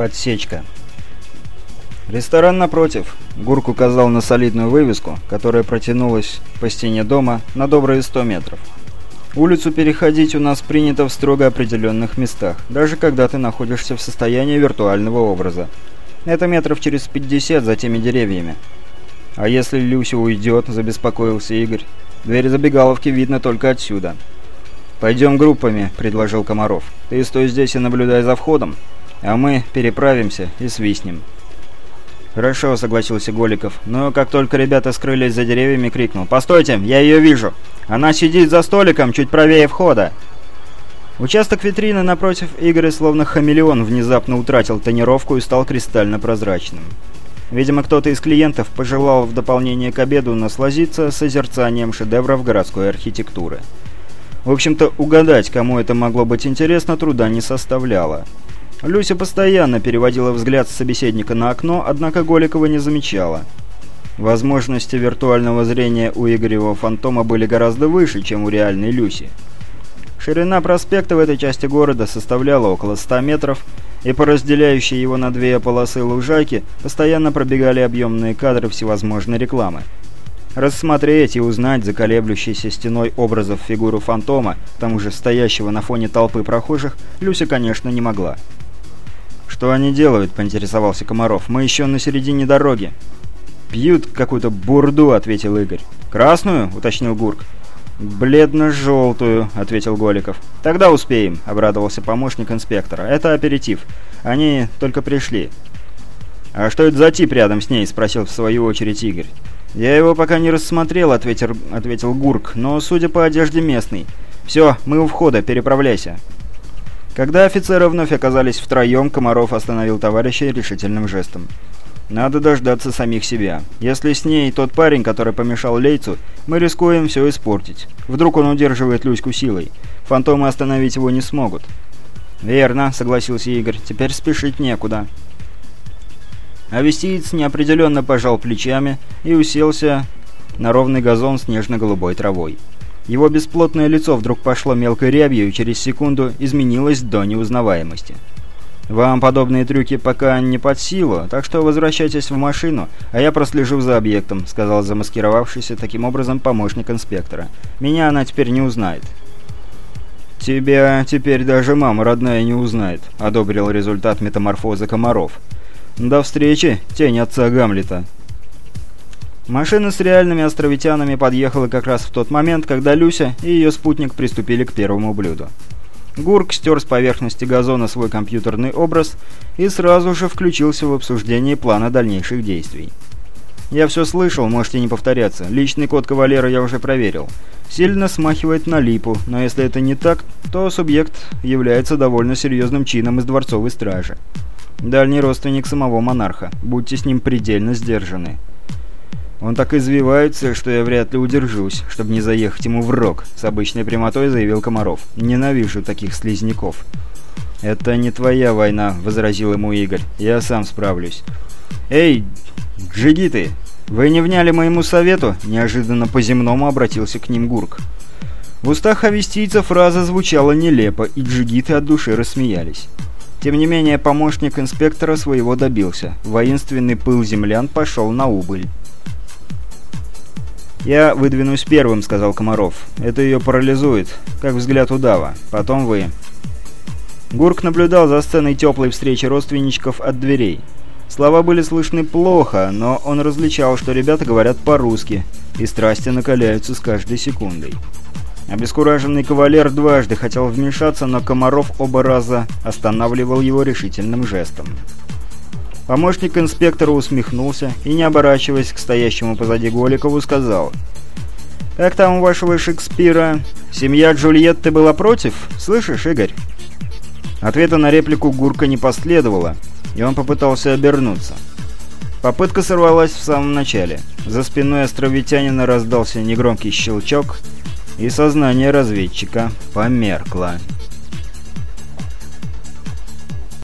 Подсечка. Ресторан напротив. Гурк указал на солидную вывеску, которая протянулась по стене дома на добрые 100 метров. Улицу переходить у нас принято в строго определенных местах, даже когда ты находишься в состоянии виртуального образа. Это метров через 50 за теми деревьями. А если Люся уйдет, забеспокоился Игорь. Дверь забегаловки видно только отсюда. «Пойдем группами», — предложил Комаров. «Ты стой здесь и наблюдай за входом, а мы переправимся и свистнем». «Хорошо», — согласился Голиков, но как только ребята скрылись за деревьями, крикнул. «Постойте, я ее вижу! Она сидит за столиком, чуть правее входа!» Участок витрины напротив Игоря, словно хамелеон, внезапно утратил тонировку и стал кристально прозрачным. Видимо, кто-то из клиентов пожелал в дополнение к обеду насладиться созерцанием шедевров городской архитектуры. В общем-то, угадать, кому это могло быть интересно, труда не составляло. Люся постоянно переводила взгляд с собеседника на окно, однако Голикова не замечала. Возможности виртуального зрения у Игорева фантома были гораздо выше, чем у реальной Люси. Ширина проспекта в этой части города составляла около 100 метров, и по разделяющей его на две полосы лужайки постоянно пробегали объемные кадры всевозможной рекламы. Рассмотреть и узнать за колеблющейся стеной образов фигуру фантома, к тому же стоящего на фоне толпы прохожих, Люся, конечно, не могла. «Что они делают?» — поинтересовался Комаров. «Мы еще на середине дороги». «Пьют какую-то бурду», — ответил Игорь. «Красную?» — уточнил Гурк. «Бледно-желтую», — ответил Голиков. «Тогда успеем», — обрадовался помощник инспектора. «Это аперитив. Они только пришли». «А что это за тип рядом с ней?» — спросил в свою очередь Игорь. «Я его пока не рассмотрел», — ответил, ответил Гурк, — «но, судя по одежде, местный. Все, мы у входа, переправляйся». Когда офицеры вновь оказались втроем, Комаров остановил товарища решительным жестом. «Надо дождаться самих себя. Если с ней тот парень, который помешал Лейцу, мы рискуем все испортить. Вдруг он удерживает Люську силой. Фантомы остановить его не смогут». «Верно», — согласился Игорь. «Теперь спешить некуда». Авестиец неопределенно пожал плечами и уселся на ровный газон с нежно-голубой травой. Его бесплотное лицо вдруг пошло мелкой рябью и через секунду изменилось до неузнаваемости. «Вам подобные трюки пока не под силу, так что возвращайтесь в машину, а я прослежу за объектом», — сказал замаскировавшийся таким образом помощник инспектора. «Меня она теперь не узнает». «Тебя теперь даже мама родная не узнает», — одобрил результат метаморфоза комаров. «До встречи, тень отца Гамлета». Машина с реальными островитянами подъехала как раз в тот момент, когда Люся и ее спутник приступили к первому блюду. Гурк стер с поверхности газона свой компьютерный образ и сразу же включился в обсуждение плана дальнейших действий. «Я все слышал, можете не повторяться. Личный код кавалера я уже проверил. Сильно смахивает на липу, но если это не так, то субъект является довольно серьезным чином из дворцовой стражи. Дальний родственник самого монарха. Будьте с ним предельно сдержаны. Он так извивается, что я вряд ли удержусь, чтобы не заехать ему в рог», — с обычной прямотой заявил Комаров. «Ненавижу таких слизняков». «Это не твоя война», — возразил ему Игорь. «Я сам справлюсь». «Эй, джигиты, вы не вняли моему совету?» — неожиданно по-земному обратился к ним Гурк. В устах авестийца фраза звучала нелепо, и джигиты от души рассмеялись. Тем не менее, помощник инспектора своего добился. Воинственный пыл землян пошел на убыль. «Я выдвинусь первым», — сказал Комаров. «Это ее парализует, как взгляд удава. Потом вы». Гурк наблюдал за сценой теплой встречи родственничков от дверей. Слова были слышны плохо, но он различал, что ребята говорят по-русски, и страсти накаляются с каждой секундой. Обескураженный кавалер дважды хотел вмешаться, но Комаров оба раза останавливал его решительным жестом. Помощник инспектора усмехнулся и, не оборачиваясь к стоящему позади Голикову, сказал «Как там у вашего Шекспира? Семья Джульетты была против? Слышишь, Игорь?» Ответа на реплику Гурка не последовало, и он попытался обернуться. Попытка сорвалась в самом начале. За спиной островитянина раздался негромкий щелчок, и сознание разведчика померкло.